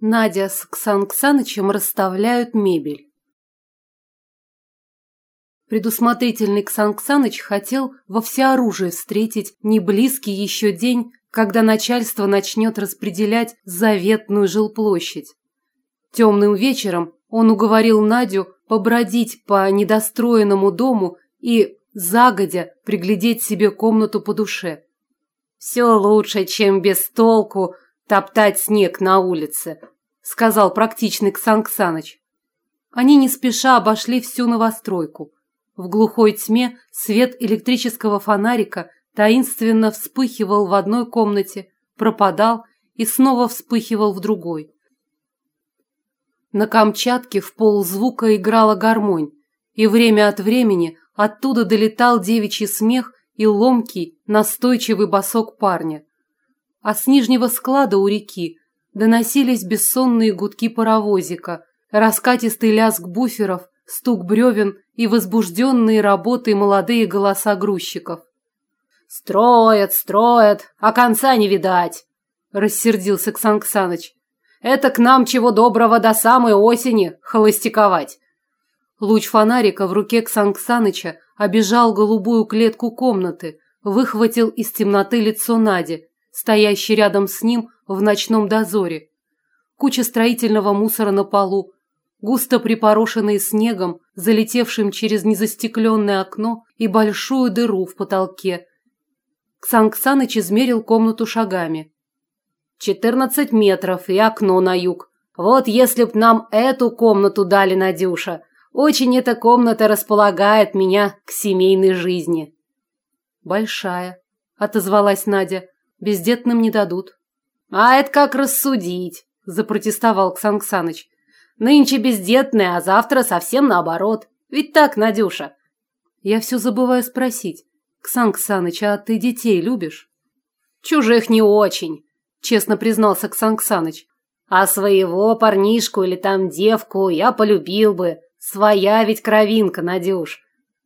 Надя с Ксан расставляют мебель. Предусмотрительный Ксан хотел во всеоружие встретить неблизкий еще день, когда начальство начнет распределять заветную жилплощадь. Темным вечером он уговорил Надю побродить по недостроенному дому и загодя приглядеть себе комнату по душе. «Все лучше, чем без толку топтать снег на улице», сказал практичный Ксан Ксаныч. Они не спеша обошли всю новостройку. В глухой тьме свет электрического фонарика таинственно вспыхивал в одной комнате, пропадал и снова вспыхивал в другой. На Камчатке в ползвука играла гармонь, и время от времени оттуда долетал девичий смех и ломкий, настойчивый босок парня. А с нижнего склада у реки доносились бессонные гудки паровозика, раскатистый лязг буферов, стук бревен и возбужденные работой молодые голоса грузчиков. «Строят, строят, а конца не видать!» – рассердился Ксан Ксаныч. Это к нам чего доброго до самой осени холостяковать. Луч фонарика в руке Ксанксаныча обежал голубую клетку комнаты, выхватил из темноты лицо Нади, стоящей рядом с ним в ночном дозоре. Куча строительного мусора на полу, густо припорошенные снегом, залетевшим через незастекленное окно и большую дыру в потолке. Ксанксаныч измерил комнату шагами. Четырнадцать метров и окно на юг. Вот если б нам эту комнату дали, Надюша. Очень эта комната располагает меня к семейной жизни. Большая, отозвалась Надя. Бездетным не дадут. А это как рассудить, запротестовал Ксан Ксаныч. Нынче бездетные, а завтра совсем наоборот. Ведь так, Надюша. Я все забываю спросить. Ксан Ксаныч, а ты детей любишь? Чужих не очень честно признался Ксан Ксаныч. А своего парнишку или там девку я полюбил бы. Своя ведь кровинка, Надюш.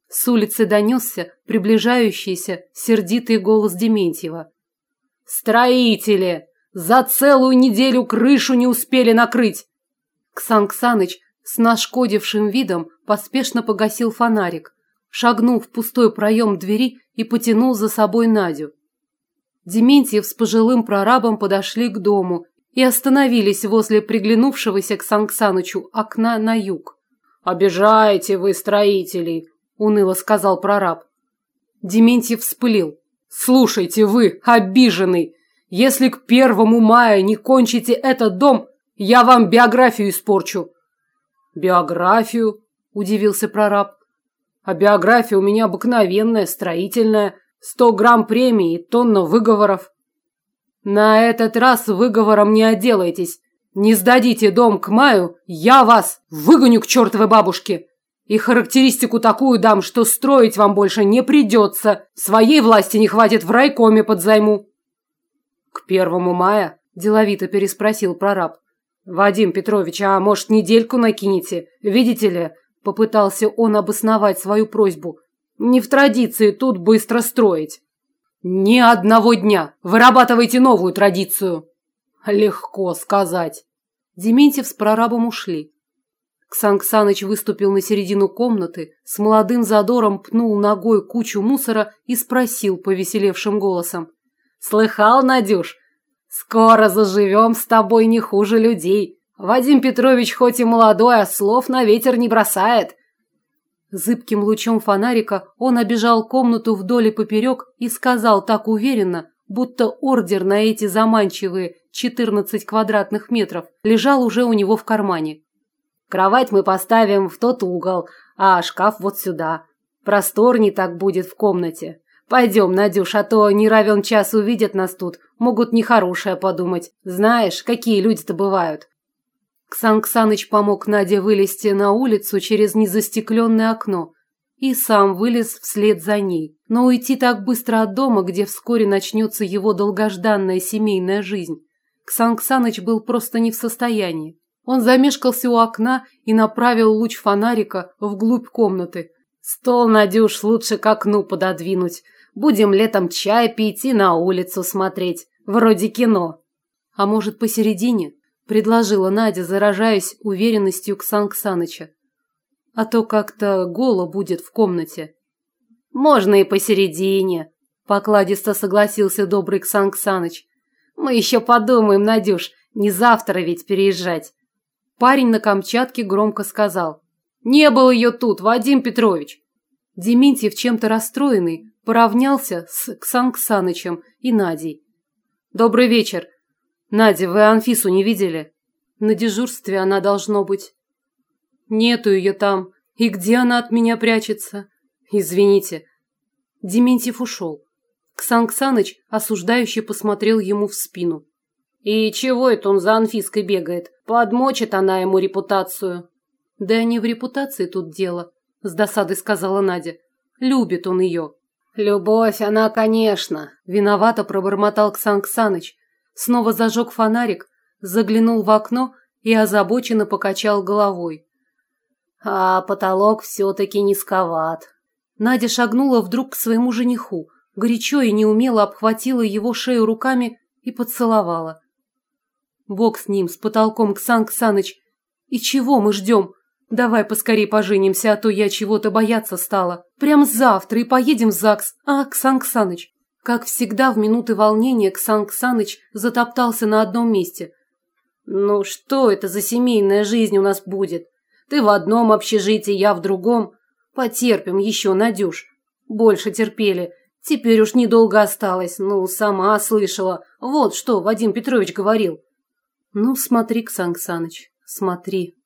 С улицы донесся приближающийся сердитый голос Дементьева. «Строители! За целую неделю крышу не успели накрыть!» Ксан Ксаныч с нашкодившим видом поспешно погасил фонарик, шагнул в пустой проем двери и потянул за собой Надю. Дементьев с пожилым прорабом подошли к дому и остановились возле приглянувшегося к Санксанычу окна на юг. «Обижаете вы строителей», – уныло сказал прораб. Дементьев вспылил. «Слушайте вы, обиженный, если к первому мая не кончите этот дом, я вам биографию испорчу». «Биографию?» – удивился прораб. «А биография у меня обыкновенная, строительная. Сто грамм премии и тонна выговоров. На этот раз выговором не отделаетесь. Не сдадите дом к маю, я вас выгоню к чертовой бабушке. И характеристику такую дам, что строить вам больше не придется. Своей власти не хватит в райкоме под займу. К первому мая? Деловито переспросил прораб. Вадим Петрович, а может недельку накинете? Видите ли, попытался он обосновать свою просьбу. Не в традиции тут быстро строить. Ни одного дня. Вырабатывайте новую традицию. Легко сказать. Дементьев с прорабом ушли. Ксан Ксаныч выступил на середину комнаты, с молодым задором пнул ногой кучу мусора и спросил повеселевшим голосом. «Слыхал, Надюш? Скоро заживем с тобой не хуже людей. Вадим Петрович хоть и молодой, а слов на ветер не бросает. Зыбким лучом фонарика он обежал комнату вдоль и поперек и сказал так уверенно, будто ордер на эти заманчивые 14 квадратных метров лежал уже у него в кармане. «Кровать мы поставим в тот угол, а шкаф вот сюда. Просторней так будет в комнате. Пойдем, Надюш, а то не равен час увидят нас тут, могут нехорошее подумать. Знаешь, какие люди-то бывают. Ксан Ксаныч помог Наде вылезти на улицу через незастекленное окно и сам вылез вслед за ней. Но уйти так быстро от дома, где вскоре начнется его долгожданная семейная жизнь, Ксан Ксаныч был просто не в состоянии. Он замешкался у окна и направил луч фонарика вглубь комнаты. «Стол, Надюш, лучше к окну пододвинуть. Будем летом чай пить и на улицу смотреть. Вроде кино». «А может, посередине?» предложила Надя, заражаясь уверенностью Ксан Ксаныча. А то как-то голо будет в комнате. Можно и посередине, покладисто согласился добрый Ксан Ксаныч. Мы еще подумаем, Надюш, не завтра ведь переезжать. Парень на Камчатке громко сказал. Не было ее тут, Вадим Петрович. Дементьев, чем-то расстроенный, поравнялся с Ксан Ксанычем и Надей. Добрый вечер. Надя, вы Анфису не видели? На дежурстве она должно быть. Нету ее там. И где она от меня прячется? Извините. Дементьев ушел. Ксан Ксаныч осуждающе посмотрел ему в спину. И чего это он за Анфиской бегает? Подмочит она ему репутацию. Да не в репутации тут дело, с досадой сказала Надя. Любит он ее. Любовь она, конечно, виновато пробормотал Ксан Ксаныч. Снова зажег фонарик, заглянул в окно и озабоченно покачал головой. А потолок все-таки низковат. Надя шагнула вдруг к своему жениху, горячо и неумело обхватила его шею руками и поцеловала. Бог с ним, с потолком, Ксан Ксаныч. И чего мы ждем? Давай поскорей поженимся, а то я чего-то бояться стала. Прям завтра и поедем в ЗАГС, а, Ксан Ксаныч? Как всегда, в минуты волнения Ксан Ксаныч затоптался на одном месте. Ну что это за семейная жизнь у нас будет? Ты в одном общежитии, я в другом. Потерпим еще, Надюш. Больше терпели. Теперь уж недолго осталось. Ну, сама слышала. Вот что Вадим Петрович говорил. Ну, смотри, Ксан Ксаныч, смотри.